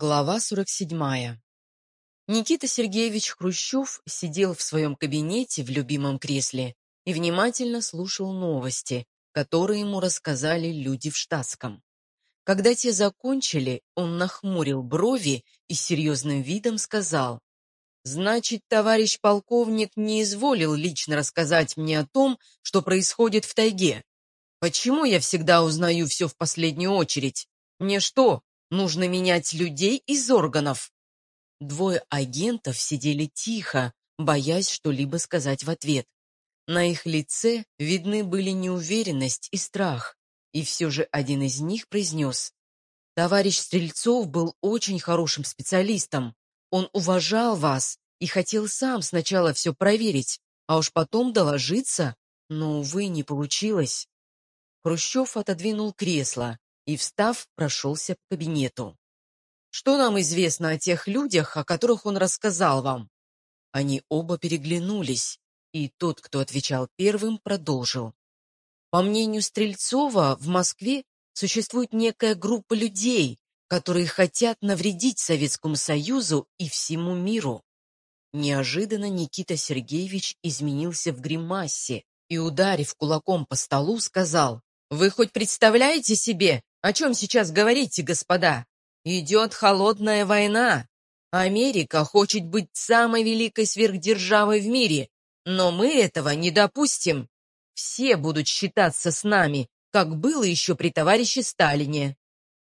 Глава 47. Никита Сергеевич Хрущев сидел в своем кабинете в любимом кресле и внимательно слушал новости, которые ему рассказали люди в штатском. Когда те закончили, он нахмурил брови и серьезным видом сказал, «Значит, товарищ полковник не изволил лично рассказать мне о том, что происходит в тайге. Почему я всегда узнаю все в последнюю очередь? Мне что, Нужно менять людей из органов. Двое агентов сидели тихо, боясь что-либо сказать в ответ. На их лице видны были неуверенность и страх. И все же один из них произнес. Товарищ Стрельцов был очень хорошим специалистом. Он уважал вас и хотел сам сначала все проверить, а уж потом доложиться, но, увы, не получилось. Хрущев отодвинул кресло, и, встав, прошелся по кабинету. «Что нам известно о тех людях, о которых он рассказал вам?» Они оба переглянулись, и тот, кто отвечал первым, продолжил. По мнению Стрельцова, в Москве существует некая группа людей, которые хотят навредить Советскому Союзу и всему миру. Неожиданно Никита Сергеевич изменился в гримасе и, ударив кулаком по столу, сказал, «Вы хоть представляете себе, о чем сейчас говорите, господа? Идет холодная война. Америка хочет быть самой великой сверхдержавой в мире, но мы этого не допустим. Все будут считаться с нами, как было еще при товарище Сталине.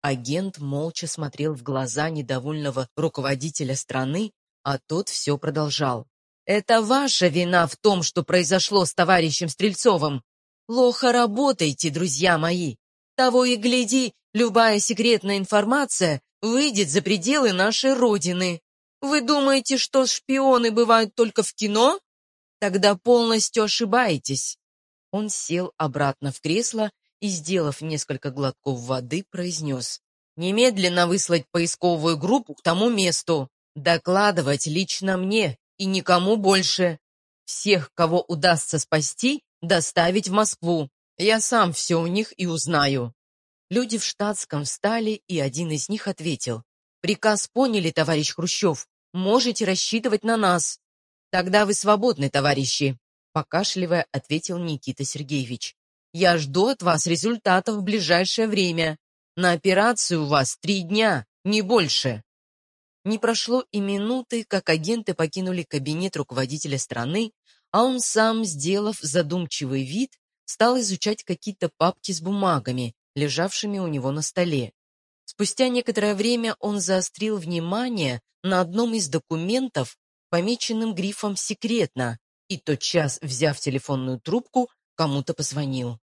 Агент молча смотрел в глаза недовольного руководителя страны, а тот все продолжал. «Это ваша вина в том, что произошло с товарищем Стрельцовым. Плохо работаете, друзья мои. Того и гляди, любая секретная информация выйдет за пределы нашей Родины. Вы думаете, что шпионы бывают только в кино? Тогда полностью ошибаетесь. Он сел обратно в кресло и, сделав несколько глотков воды, произнес. Немедленно выслать поисковую группу к тому месту. Докладывать лично мне и никому больше. Всех, кого удастся спасти, доставить в Москву. Я сам все у них и узнаю». Люди в штатском встали, и один из них ответил. «Приказ поняли, товарищ Хрущев. Можете рассчитывать на нас». «Тогда вы свободны, товарищи», — покашливая, ответил Никита Сергеевич. «Я жду от вас результатов в ближайшее время. На операцию у вас три дня, не больше». Не прошло и минуты, как агенты покинули кабинет руководителя страны, а он сам, сделав задумчивый вид, стал изучать какие-то папки с бумагами, лежавшими у него на столе. Спустя некоторое время он заострил внимание на одном из документов, помеченным грифом «Секретно», и тотчас, взяв телефонную трубку, кому-то позвонил.